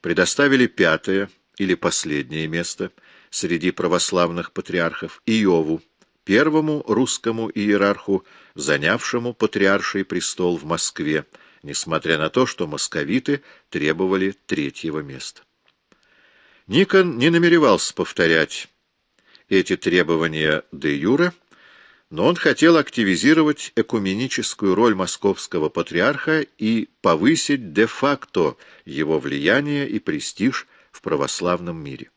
предоставили пятое или последнее место среди православных патриархов Иову, первому русскому иерарху, занявшему патриарший престол в Москве, несмотря на то, что московиты требовали третьего места. Никон не намеревался повторять эти требования де юре, но он хотел активизировать экуменическую роль московского патриарха и повысить де-факто его влияние и престиж в православном мире.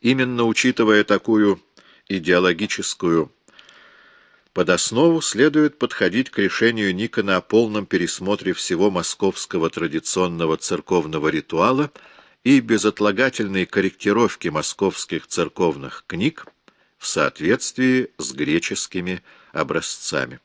Именно учитывая такую идеологическую под основу следует подходить к решению Никона о полном пересмотре всего московского традиционного церковного ритуала и безотлагательной корректировки московских церковных книг в соответствии с греческими образцами.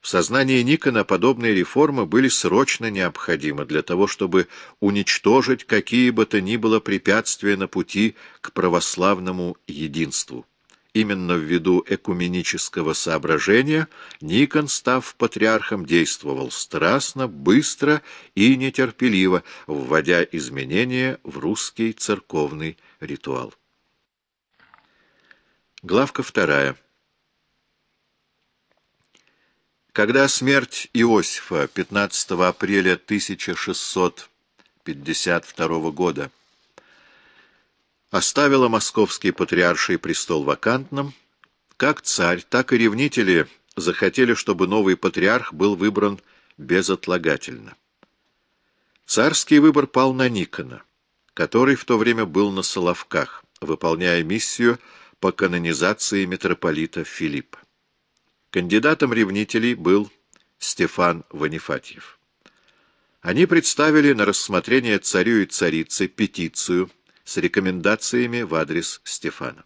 В сознании Никона подобные реформы были срочно необходимы для того, чтобы уничтожить какие бы то ни было препятствия на пути к православному единству. Именно ввиду экуменического соображения Никон, став патриархом, действовал страстно, быстро и нетерпеливо, вводя изменения в русский церковный ритуал. Главка вторая. Когда смерть Иосифа 15 апреля 1652 года оставила московский патриарший престол вакантным, как царь, так и ревнители захотели, чтобы новый патриарх был выбран безотлагательно. Царский выбор пал на Никона, который в то время был на Соловках, выполняя миссию по канонизации митрополита Филиппа. Кандидатом ревнителей был Стефан Ванифатьев. Они представили на рассмотрение царю и царице петицию с рекомендациями в адрес Стефана.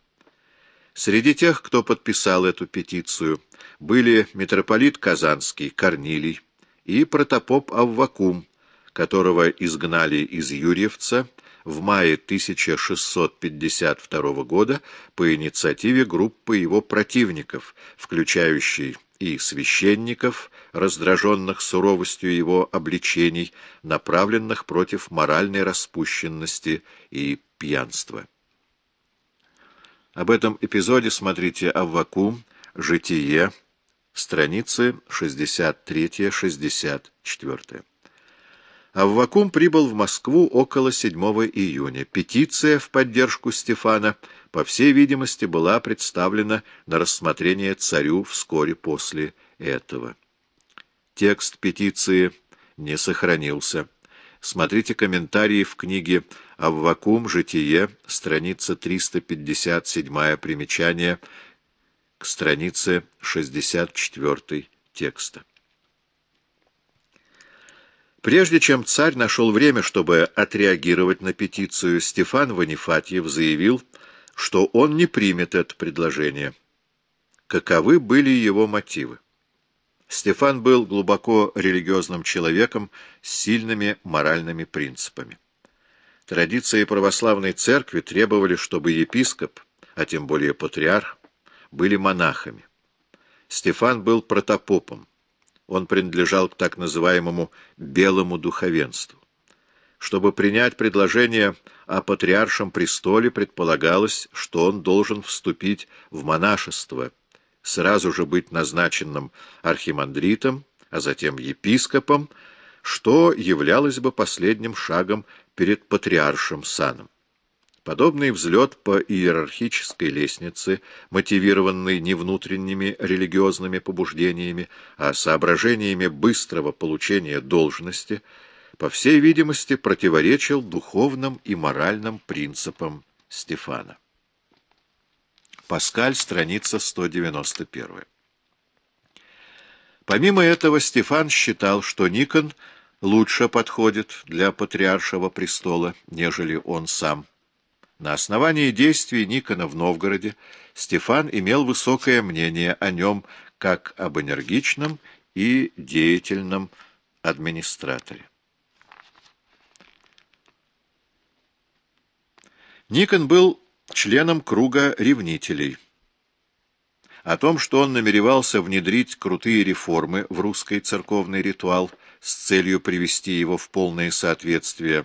Среди тех, кто подписал эту петицию, были митрополит Казанский Корнилий и протопоп Аввакум, которого изгнали из Юрьевца в мае 1652 года по инициативе группы его противников, включающей и священников, раздраженных суровостью его обличений, направленных против моральной распущенности и пьянства. Об этом эпизоде смотрите Аввакум, Житие, страницы 63-64. Аввакум прибыл в Москву около 7 июня. Петиция в поддержку Стефана, по всей видимости, была представлена на рассмотрение царю вскоре после этого. Текст петиции не сохранился. Смотрите комментарии в книге «Аввакум. Житие», страница 357 примечание к странице 64 текста. Прежде чем царь нашел время, чтобы отреагировать на петицию, Стефан Ванифатьев заявил, что он не примет это предложение. Каковы были его мотивы? Стефан был глубоко религиозным человеком с сильными моральными принципами. Традиции православной церкви требовали, чтобы епископ, а тем более патриарх, были монахами. Стефан был протопопом он принадлежал к так называемому «белому духовенству». Чтобы принять предложение о патриаршем престоле, предполагалось, что он должен вступить в монашество, сразу же быть назначенным архимандритом, а затем епископом, что являлось бы последним шагом перед патриаршим саном. Подобный взлет по иерархической лестнице, мотивированный не внутренними религиозными побуждениями, а соображениями быстрого получения должности, по всей видимости, противоречил духовным и моральным принципам Стефана. Паскаль, страница 191. Помимо этого, Стефан считал, что Никон лучше подходит для патриаршего престола, нежели он сам. На основании действий Никона в Новгороде Стефан имел высокое мнение о нем как об энергичном и деятельном администраторе. Никон был членом круга ревнителей. О том, что он намеревался внедрить крутые реформы в русский церковный ритуал, с целью привести его в полное соответствие